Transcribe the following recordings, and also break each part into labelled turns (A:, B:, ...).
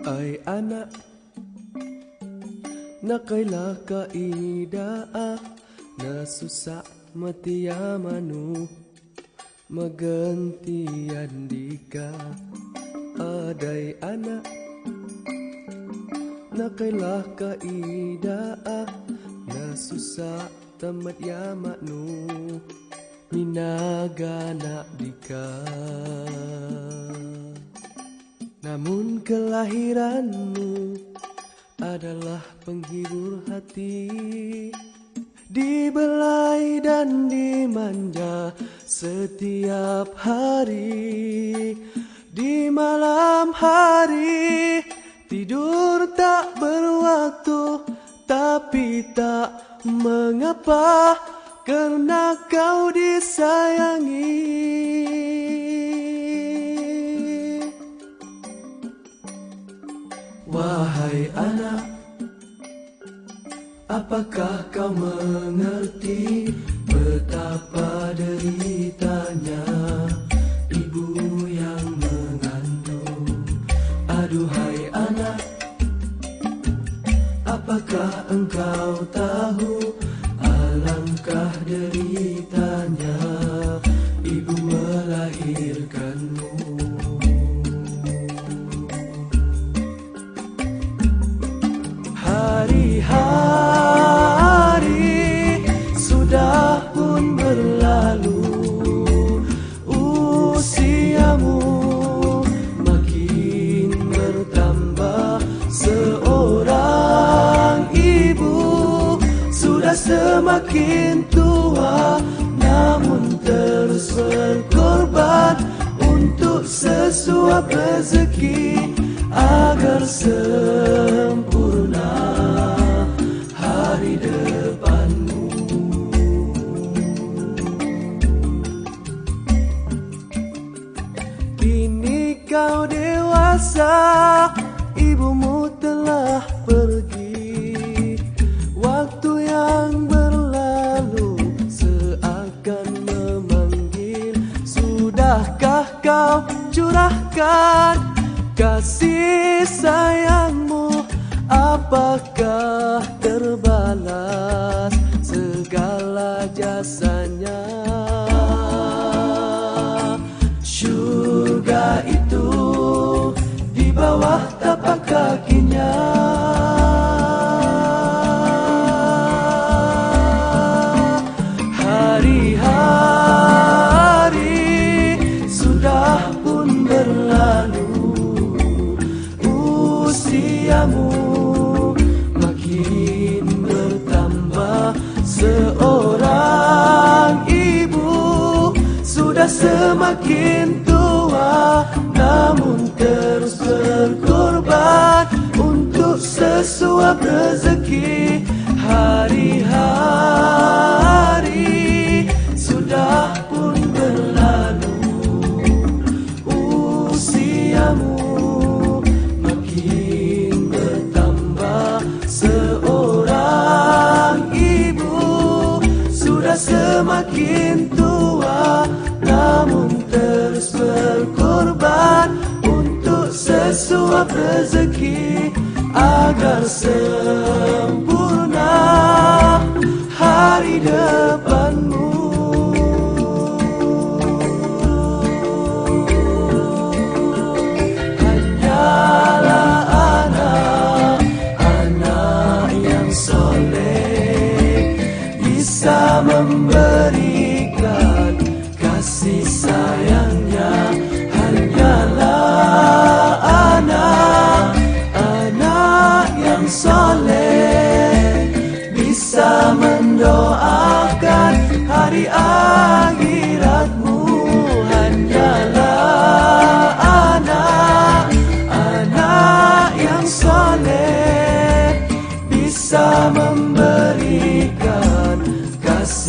A: Wahai anak Nakailah kaidaa Na susah matia manu Magentian dika. Adai anak Nakailah kaidaa Na susah tamat ya maknu Minagana dika Namun kelahiranmu adalah penghibur hati. Dibelai dan dimanja setiap hari. Di malam hari tidur tak berwaktu Tapi tak mengapa. Karena kau disayangi Apakah kau mengerti Betapa deritanya Ibu yang mengandung? Aduhai anak Apakah engkau tahu Alangkah deritanya Ibu melahirkanmu sudah semakin tua Namun terus berkorban Untuk sesuap rezeki Agar sempurna hari depanmu. Kini kau dewasa Ibumu telah pergi kau curahkan Kasih sayangmu. Apakah terbalas Segala jasanya? Syurga itu di bawah tapak kakinya Usiamu makin bertambah Seorang ibu. Sudah semakin tua Namun terus berkorban Untuk sesuap rezeki. Hari-hari sudah terus berkorban Untuk sesuap rezeki Agar sempurna hari depanmu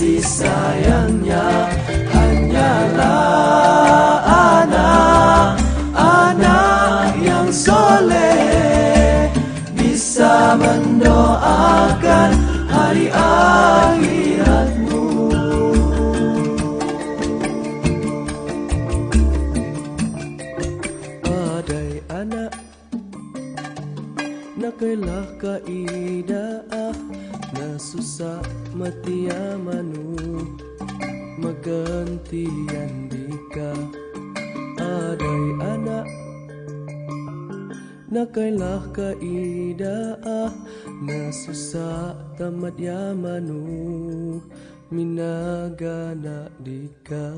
A: kasih sayangnya Hanyalah anak Anak yang soleh Bisa mendoakan hari akhiratmu. Padai anak Nakailah keidaan susah matia manu Magantian dika. Adai anak Nakailah kaidah. Na susah tamat ya manu Minagana dika